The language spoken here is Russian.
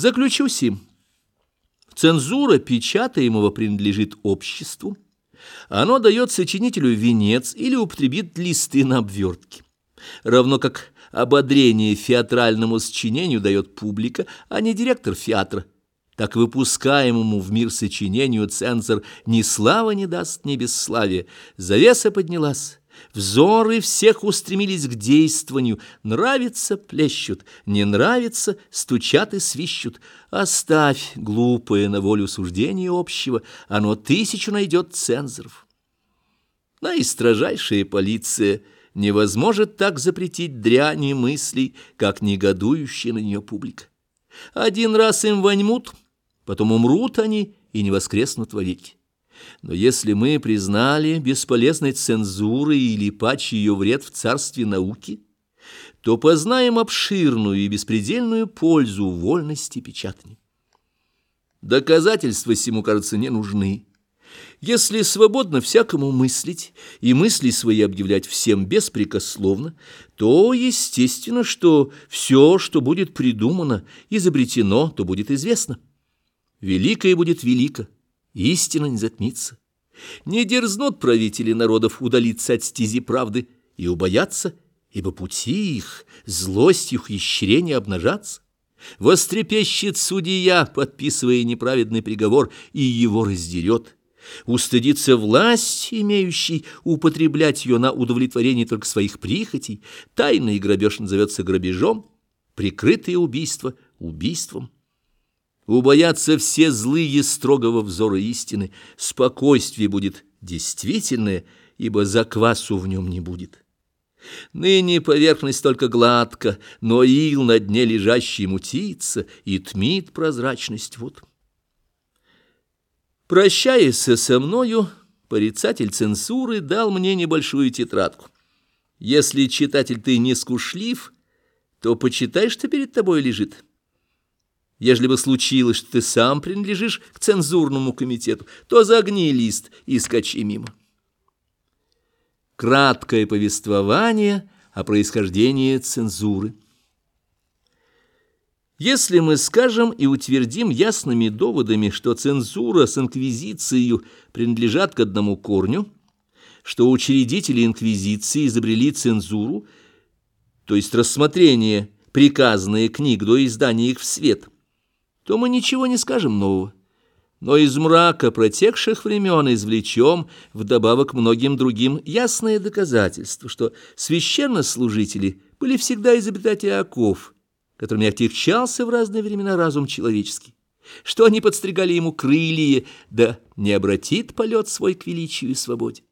Заключу сим. Цензура печатаемого принадлежит обществу. Оно дает сочинителю венец или употребит листы на обвертке. Равно как ободрение феатральному сочинению дает публика, а не директор феатра. Так выпускаемому в мир сочинению цензор ни слава не даст, ни бесславие. Завеса поднялась. Взоры всех устремились к действованию. Нравится — плещут, не нравится — стучат и свищут. Оставь, глупое, на волю суждения общего, оно тысячу найдет цензоров. Наистрожайшая полиция не возможет так запретить дряни мыслей, как негодующая на нее публика. Один раз им воньмут, потом умрут они и не воскреснут вовеки. Но если мы признали бесполезность цензуры или паче ее вред в царстве науки, то познаем обширную и беспредельную пользу вольности печатания. Доказательства сему, кажется, не нужны. Если свободно всякому мыслить и мысли свои объявлять всем беспрекословно, то естественно, что все, что будет придумано, изобретено, то будет известно. Великое будет велико истина не затмится. Не дерзнут правители народов удалиться от стези правды и убояться, ибо пути их, злость их исчерения обнажаться. Вострепещет судья, подписывая неправедный приговор, и его раздерет. Устыдится власть, имеющий употреблять ее на удовлетворение только своих прихотей, тайный грабеж назовется грабежом, прикрытое убийство — убийством. Убоятся все злые строгого взора истины, спокойствие будет действительное, ибо заквасу в нем не будет. Ныне поверхность только гладка, но ил на дне лежащий мутится и тмит прозрачность вот. Прощаясь со мною, порицатель цензуры дал мне небольшую тетрадку. Если читатель ты не скушлив, то почитай, что перед тобой лежит. Ежели бы случилось, что ты сам принадлежишь к цензурному комитету, то загни лист и скачи мимо. Краткое повествование о происхождении цензуры. Если мы скажем и утвердим ясными доводами, что цензура с инквизицией принадлежат к одному корню, что учредители инквизиции изобрели цензуру, то есть рассмотрение приказанные книг до издания их в свет – то мы ничего не скажем нового. Но из мрака протекших времен извлечем, вдобавок многим другим, ясное доказательство, что священнослужители были всегда изобретатели оков, которыми отягчался в разные времена разум человеческий, что они подстригали ему крылья, да не обратит полет свой к величию и свободе.